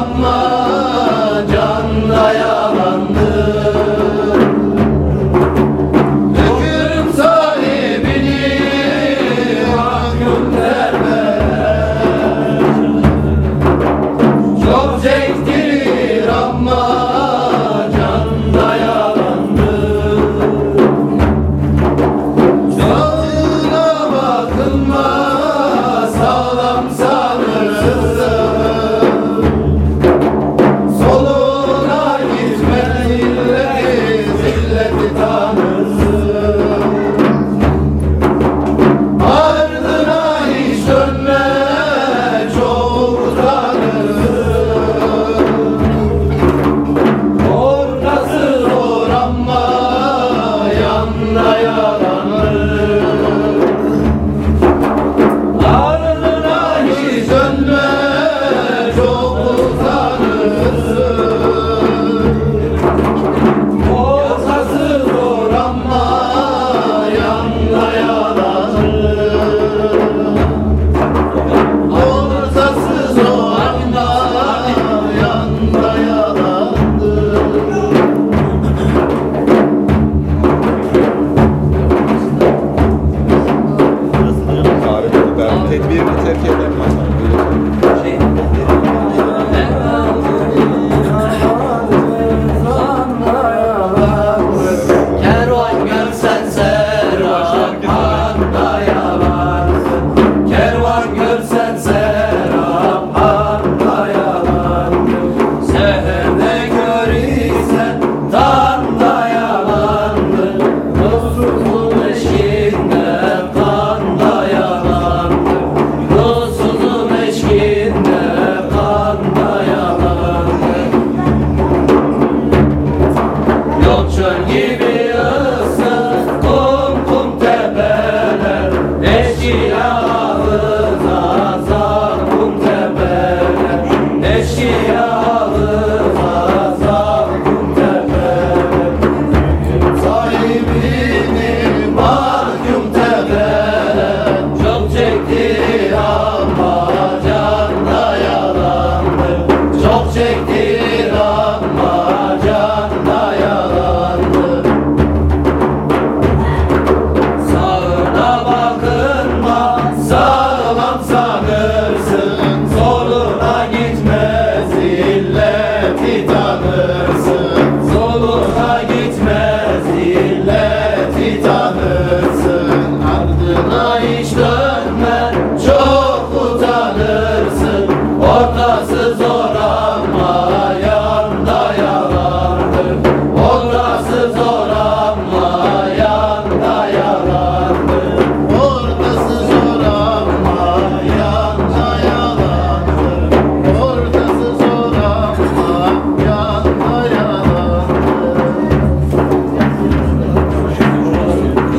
Muhammad Baba.